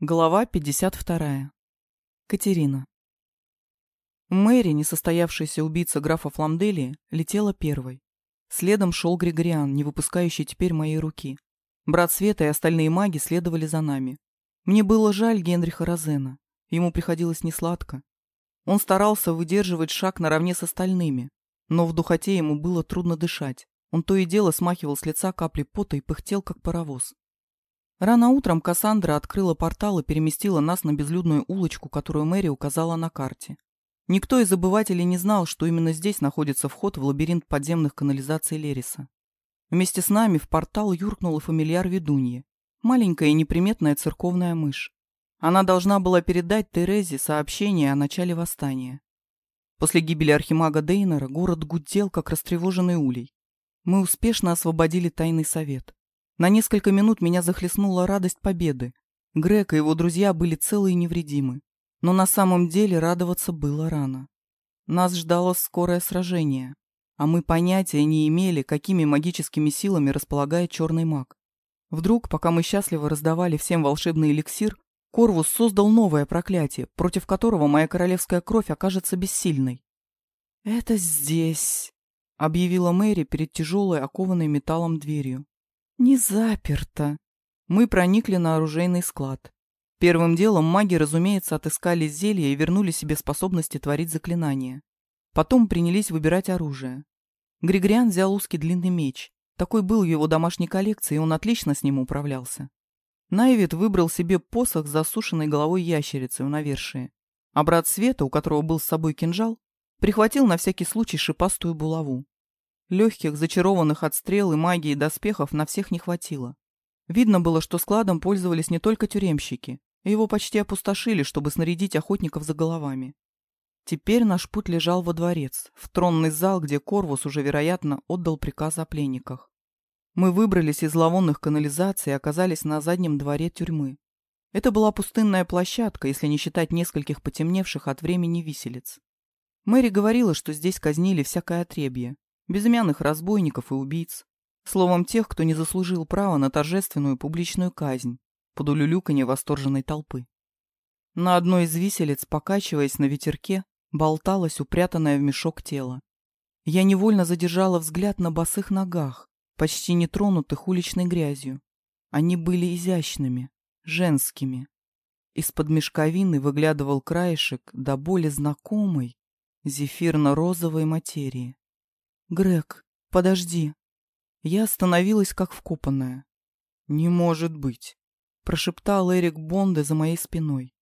Глава 52. Катерина. Мэри, несостоявшаяся убийца графа Фламделии, летела первой. Следом шел Григориан, не выпускающий теперь моей руки. Брат Света и остальные маги следовали за нами. Мне было жаль Генриха Розена. Ему приходилось несладко. Он старался выдерживать шаг наравне с остальными, но в духоте ему было трудно дышать. Он то и дело смахивал с лица капли пота и пыхтел, как паровоз. Рано утром Кассандра открыла портал и переместила нас на безлюдную улочку, которую Мэри указала на карте. Никто из обывателей не знал, что именно здесь находится вход в лабиринт подземных канализаций Лериса. Вместе с нами в портал юркнула фамильяр ведуньи, маленькая и неприметная церковная мышь. Она должна была передать Терезе сообщение о начале восстания. После гибели архимага Дейнера город гудел, как растревоженный улей. Мы успешно освободили тайный совет. На несколько минут меня захлестнула радость победы. Грег и его друзья были целы и невредимы. Но на самом деле радоваться было рано. Нас ждало скорое сражение, а мы понятия не имели, какими магическими силами располагает черный маг. Вдруг, пока мы счастливо раздавали всем волшебный эликсир, Корвус создал новое проклятие, против которого моя королевская кровь окажется бессильной. «Это здесь», — объявила Мэри перед тяжелой, окованной металлом дверью. Не заперто. Мы проникли на оружейный склад. Первым делом маги, разумеется, отыскали зелья и вернули себе способности творить заклинания. Потом принялись выбирать оружие. Григориан взял узкий длинный меч. Такой был в его домашней коллекции, и он отлично с ним управлялся. Найвит выбрал себе посох с засушенной головой ящерицы в навершие. А брат Света, у которого был с собой кинжал, прихватил на всякий случай шипастую булаву. Легких, зачарованных от стрел и магии доспехов на всех не хватило. Видно было, что складом пользовались не только тюремщики, его почти опустошили, чтобы снарядить охотников за головами. Теперь наш путь лежал во дворец, в тронный зал, где Корвус уже, вероятно, отдал приказ о пленниках. Мы выбрались из зловонных канализаций и оказались на заднем дворе тюрьмы. Это была пустынная площадка, если не считать нескольких потемневших от времени виселиц. Мэри говорила, что здесь казнили всякое отребье безымянных разбойников и убийц, словом, тех, кто не заслужил права на торжественную публичную казнь под улюлюканье восторженной толпы. На одной из виселиц, покачиваясь на ветерке, болталась упрятанная в мешок тело. Я невольно задержала взгляд на босых ногах, почти не тронутых уличной грязью. Они были изящными, женскими. Из-под мешковины выглядывал краешек до боли знакомой зефирно-розовой материи. «Грег, подожди». Я остановилась, как вкопанная. «Не может быть», — прошептал Эрик Бонде за моей спиной.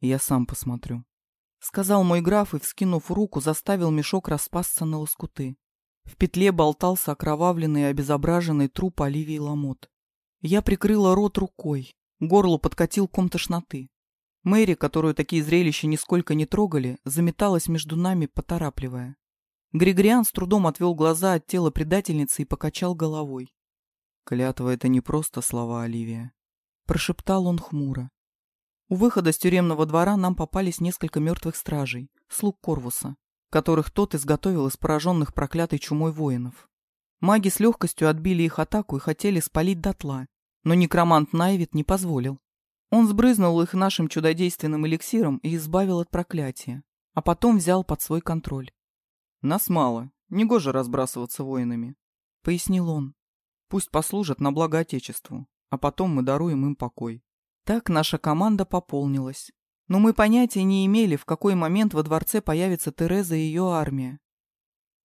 «Я сам посмотрю», — сказал мой граф и, вскинув руку, заставил мешок распасться на лоскуты. В петле болтался окровавленный и обезображенный труп Оливии Ламот. Я прикрыла рот рукой, горло подкатил ком тошноты. Мэри, которую такие зрелища нисколько не трогали, заметалась между нами, поторапливая. Григориан с трудом отвел глаза от тела предательницы и покачал головой. «Клятва — это не просто слова, Оливия», — прошептал он хмуро. У выхода с тюремного двора нам попались несколько мертвых стражей, слуг Корвуса, которых тот изготовил из пораженных проклятой чумой воинов. Маги с легкостью отбили их атаку и хотели спалить дотла, но некромант Найвит не позволил. Он сбрызнул их нашим чудодейственным эликсиром и избавил от проклятия, а потом взял под свой контроль. «Нас мало, негоже разбрасываться воинами», — пояснил он. «Пусть послужат на благо Отечеству, а потом мы даруем им покой». Так наша команда пополнилась. Но мы понятия не имели, в какой момент во дворце появится Тереза и ее армия.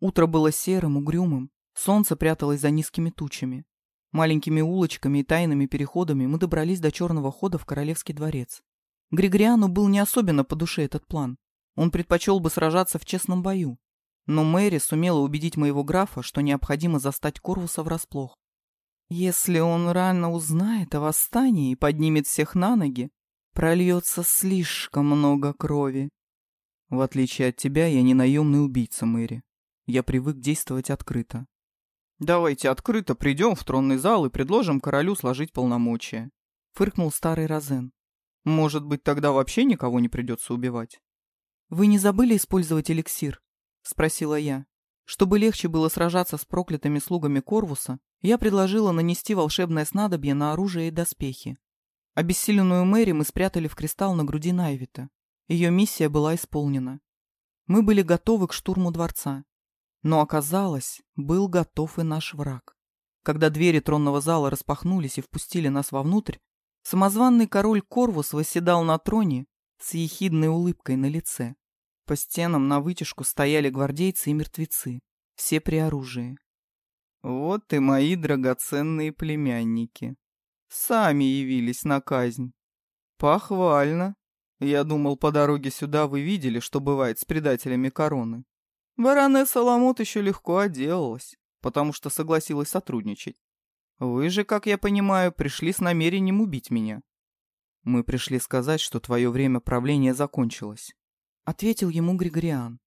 Утро было серым, угрюмым, солнце пряталось за низкими тучами. Маленькими улочками и тайными переходами мы добрались до черного хода в Королевский дворец. Григориану был не особенно по душе этот план. Он предпочел бы сражаться в честном бою, но Мэри сумела убедить моего графа, что необходимо застать Корвуса врасплох. Если он рано узнает о восстании и поднимет всех на ноги, прольется слишком много крови. В отличие от тебя, я не наемный убийца, Мэри. Я привык действовать открыто. Давайте открыто придем в тронный зал и предложим королю сложить полномочия. Фыркнул старый Розен. Может быть, тогда вообще никого не придется убивать? Вы не забыли использовать эликсир? — спросила я. Чтобы легче было сражаться с проклятыми слугами Корвуса, я предложила нанести волшебное снадобье на оружие и доспехи. Обессиленную Мэри мы спрятали в кристалл на груди Найвита. Ее миссия была исполнена. Мы были готовы к штурму дворца. Но оказалось, был готов и наш враг. Когда двери тронного зала распахнулись и впустили нас вовнутрь, самозванный король Корвус восседал на троне с ехидной улыбкой на лице. По стенам на вытяжку стояли гвардейцы и мертвецы, все при оружии. «Вот и мои драгоценные племянники. Сами явились на казнь. Похвально. Я думал, по дороге сюда вы видели, что бывает с предателями короны. Баронесса Ламот еще легко отделалась потому что согласилась сотрудничать. Вы же, как я понимаю, пришли с намерением убить меня. Мы пришли сказать, что твое время правления закончилось. Ответил ему Григориан.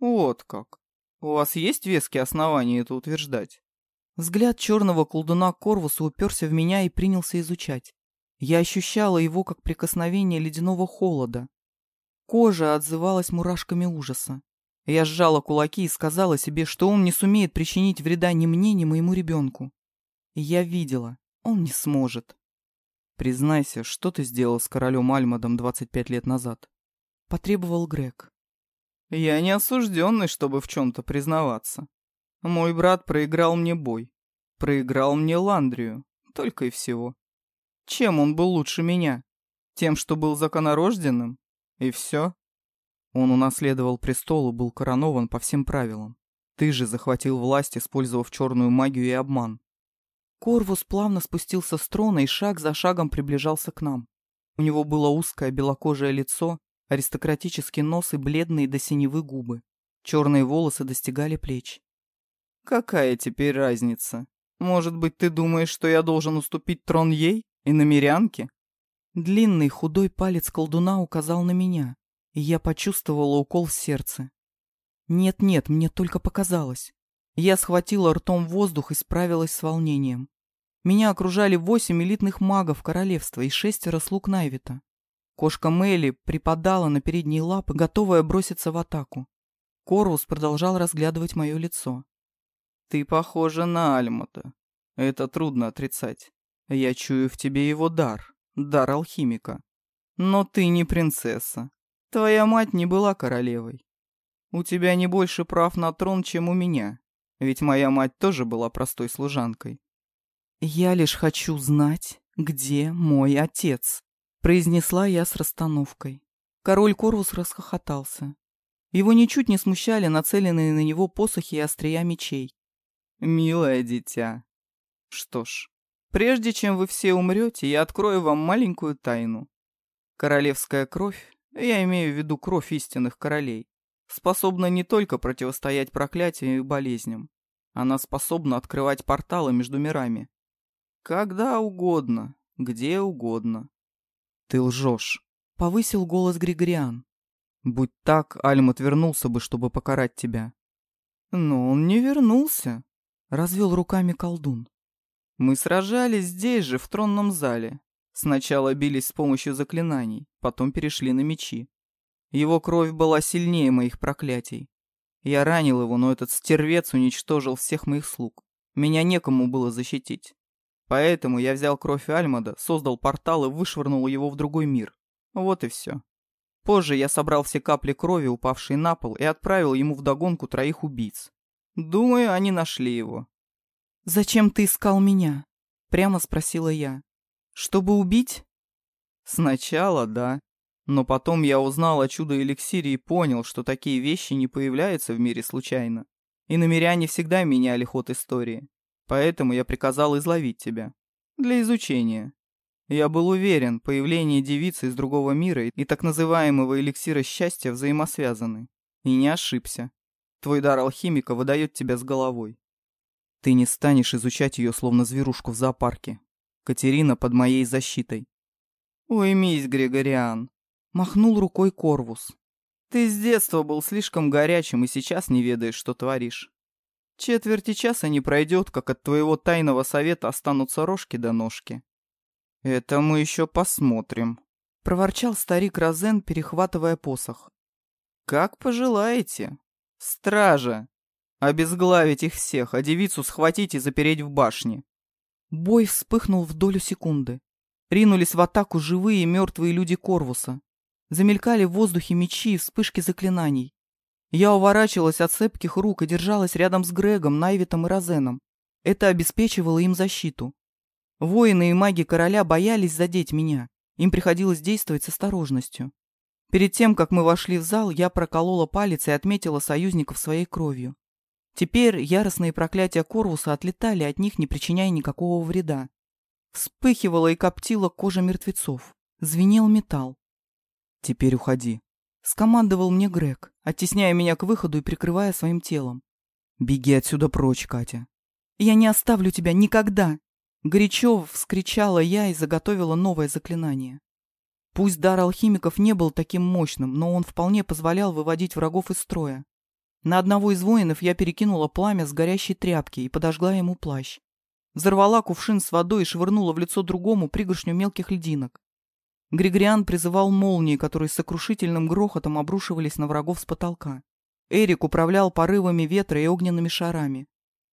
Вот как. У вас есть веские основания это утверждать? Взгляд черного колдуна Корвуса уперся в меня и принялся изучать. Я ощущала его как прикосновение ледяного холода. Кожа отзывалась мурашками ужаса. Я сжала кулаки и сказала себе, что он не сумеет причинить вреда ни мне, ни моему ребенку. И я видела, он не сможет. Признайся, что ты сделал с королем Альмадом 25 лет назад? Потребовал Грег. Я не осужденный, чтобы в чем-то признаваться. Мой брат проиграл мне бой. Проиграл мне Ландрию. Только и всего. Чем он был лучше меня? Тем, что был законорожденным? И все? Он унаследовал престол и был коронован по всем правилам. Ты же захватил власть, использовав черную магию и обман. Корвус плавно спустился с трона и шаг за шагом приближался к нам. У него было узкое белокожее лицо, аристократический нос и бледные до синевы губы. Черные волосы достигали плеч. «Какая теперь разница? Может быть, ты думаешь, что я должен уступить трон ей и намерянке?» Длинный худой палец колдуна указал на меня и я почувствовала укол в сердце. Нет-нет, мне только показалось. Я схватила ртом воздух и справилась с волнением. Меня окружали восемь элитных магов королевства и шестеро слуг Найвита. Кошка Мелли припадала на передние лапы, готовая броситься в атаку. Корвус продолжал разглядывать мое лицо. «Ты похожа на Альмата. Это трудно отрицать. Я чую в тебе его дар, дар алхимика. Но ты не принцесса. Твоя мать не была королевой. У тебя не больше прав на трон, чем у меня, ведь моя мать тоже была простой служанкой. Я лишь хочу знать, где мой отец, произнесла я с расстановкой. Король Корвус расхохотался. Его ничуть не смущали нацеленные на него посохи и острия мечей. «Милое дитя. Что ж, прежде чем вы все умрете, я открою вам маленькую тайну. Королевская кровь я имею в виду кровь истинных королей, способна не только противостоять проклятиям и болезням, она способна открывать порталы между мирами. Когда угодно, где угодно. Ты лжешь, повысил голос Григориан. Будь так, Альмат вернулся бы, чтобы покарать тебя. Но он не вернулся, развел руками колдун. Мы сражались здесь же, в тронном зале, Сначала бились с помощью заклинаний, потом перешли на мечи. Его кровь была сильнее моих проклятий. Я ранил его, но этот стервец уничтожил всех моих слуг. Меня некому было защитить. Поэтому я взял кровь Альмада, создал портал и вышвырнул его в другой мир. Вот и все. Позже я собрал все капли крови, упавшие на пол, и отправил ему вдогонку троих убийц. Думаю, они нашли его. «Зачем ты искал меня?» — прямо спросила я. Чтобы убить? Сначала да. Но потом я узнал о чудо-эликсире и понял, что такие вещи не появляются в мире случайно. И намеряне всегда меняли ход истории. Поэтому я приказал изловить тебя. Для изучения. Я был уверен, появление девицы из другого мира и так называемого эликсира счастья взаимосвязаны. И не ошибся. Твой дар алхимика выдает тебя с головой. Ты не станешь изучать ее словно зверушку в зоопарке. Катерина под моей защитой. «Уймись, Григориан», — махнул рукой Корвус. «Ты с детства был слишком горячим и сейчас не ведаешь, что творишь. Четверти часа не пройдет, как от твоего тайного совета останутся рожки до ножки». «Это мы еще посмотрим», — проворчал старик Розен, перехватывая посох. «Как пожелаете. Стража! Обезглавить их всех, а девицу схватить и запереть в башне. Бой вспыхнул в долю секунды. Ринулись в атаку живые и мертвые люди Корвуса. Замелькали в воздухе мечи и вспышки заклинаний. Я уворачивалась от цепких рук и держалась рядом с Грегом, Найвитом и Розеном. Это обеспечивало им защиту. Воины и маги короля боялись задеть меня. Им приходилось действовать с осторожностью. Перед тем, как мы вошли в зал, я проколола палец и отметила союзников своей кровью. Теперь яростные проклятия Корвуса отлетали от них, не причиняя никакого вреда. Вспыхивала и коптила кожа мертвецов. Звенел металл. «Теперь уходи», — скомандовал мне Грег, оттесняя меня к выходу и прикрывая своим телом. «Беги отсюда прочь, Катя». «Я не оставлю тебя никогда!» Горячо вскричала я и заготовила новое заклинание. Пусть дар алхимиков не был таким мощным, но он вполне позволял выводить врагов из строя. На одного из воинов я перекинула пламя с горящей тряпки и подожгла ему плащ. Взорвала кувшин с водой и швырнула в лицо другому пригоршню мелких льдинок. Григориан призывал молнии, которые сокрушительным грохотом обрушивались на врагов с потолка. Эрик управлял порывами ветра и огненными шарами.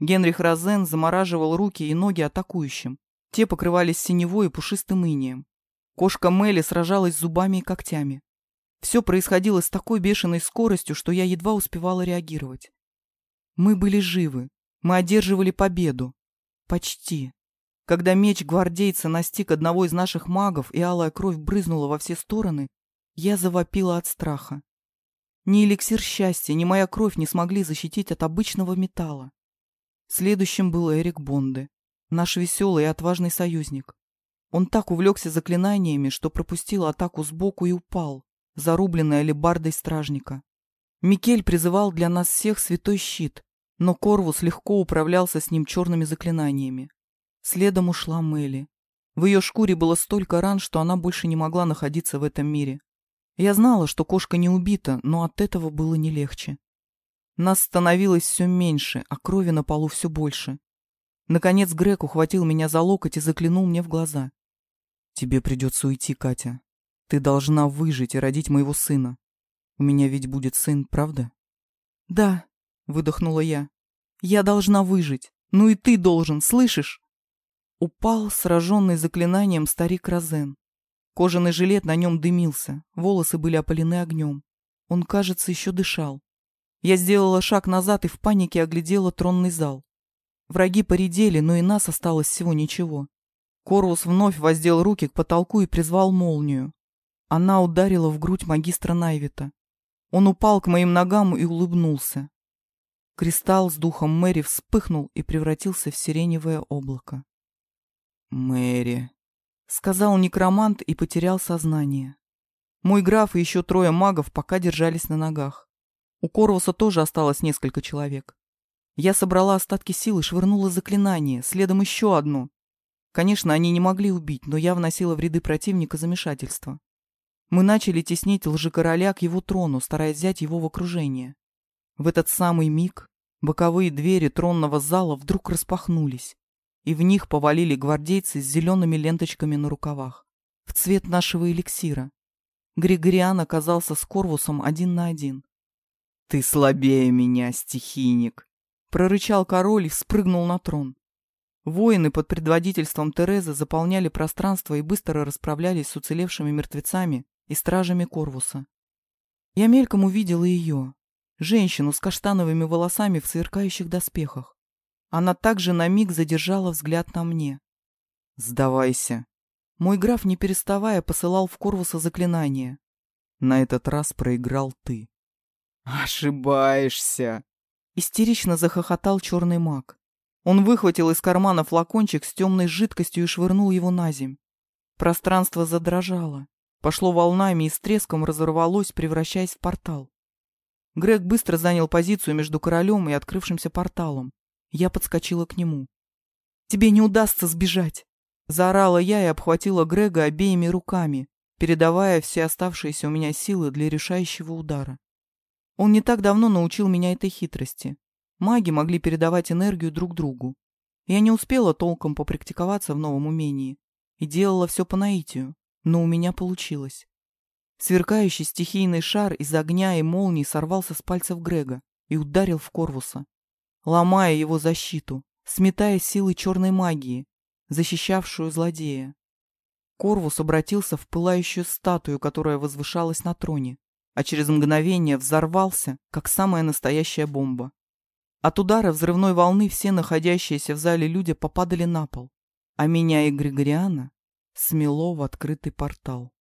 Генрих Розен замораживал руки и ноги атакующим. Те покрывались синевой и пушистым инием. Кошка Мелли сражалась зубами и когтями. Все происходило с такой бешеной скоростью, что я едва успевала реагировать. Мы были живы. Мы одерживали победу. Почти. Когда меч гвардейца настиг одного из наших магов и алая кровь брызнула во все стороны, я завопила от страха. Ни эликсир счастья, ни моя кровь не смогли защитить от обычного металла. Следующим был Эрик Бонде, наш веселый и отважный союзник. Он так увлекся заклинаниями, что пропустил атаку сбоку и упал, зарубленный алебардой стражника. Микель призывал для нас всех святой щит, но Корвус легко управлялся с ним черными заклинаниями. Следом ушла Мэли. В ее шкуре было столько ран, что она больше не могла находиться в этом мире. Я знала, что кошка не убита, но от этого было не легче. Нас становилось все меньше, а крови на полу все больше. Наконец Грег ухватил меня за локоть и заклинул мне в глаза. «Тебе придется уйти, Катя. Ты должна выжить и родить моего сына. У меня ведь будет сын, правда?» «Да», — выдохнула я. «Я должна выжить. Ну и ты должен, слышишь?» Упал, сраженный заклинанием старик Розен. Кожаный жилет на нем дымился, волосы были опалены огнем. Он, кажется, еще дышал. Я сделала шаг назад и в панике оглядела тронный зал. Враги поредели, но и нас осталось всего ничего. Корвус вновь воздел руки к потолку и призвал молнию. Она ударила в грудь магистра Найвита. Он упал к моим ногам и улыбнулся. Кристалл с духом Мэри вспыхнул и превратился в сиреневое облако. «Мэри», — сказал некромант и потерял сознание. Мой граф и еще трое магов пока держались на ногах. У Корвуса тоже осталось несколько человек. Я собрала остатки сил и швырнула заклинание, следом еще одно. Конечно, они не могли убить, но я вносила в ряды противника замешательство. Мы начали теснить лжекороля к его трону, стараясь взять его в окружение. В этот самый миг боковые двери тронного зала вдруг распахнулись и в них повалили гвардейцы с зелеными ленточками на рукавах, в цвет нашего эликсира. Григориан оказался с Корвусом один на один. «Ты слабее меня, стихийник!» — прорычал король и спрыгнул на трон. Воины под предводительством Терезы заполняли пространство и быстро расправлялись с уцелевшими мертвецами и стражами Корвуса. Я мельком увидела ее, женщину с каштановыми волосами в сверкающих доспехах. Она также на миг задержала взгляд на мне. «Сдавайся». Мой граф, не переставая, посылал в Корвуса заклинание. На этот раз проиграл ты. «Ошибаешься!» Истерично захохотал черный маг. Он выхватил из кармана флакончик с темной жидкостью и швырнул его на земь. Пространство задрожало, пошло волнами и с треском разорвалось, превращаясь в портал. Грег быстро занял позицию между королем и открывшимся порталом. Я подскочила к нему. «Тебе не удастся сбежать!» Заорала я и обхватила Грега обеими руками, передавая все оставшиеся у меня силы для решающего удара. Он не так давно научил меня этой хитрости. Маги могли передавать энергию друг другу. Я не успела толком попрактиковаться в новом умении и делала все по наитию, но у меня получилось. Сверкающий стихийный шар из огня и молний сорвался с пальцев Грега и ударил в Корвуса ломая его защиту, сметая силы черной магии, защищавшую злодея. Корвус обратился в пылающую статую, которая возвышалась на троне, а через мгновение взорвался, как самая настоящая бомба. От удара взрывной волны все находящиеся в зале люди попадали на пол, а меня и Григориана смело в открытый портал.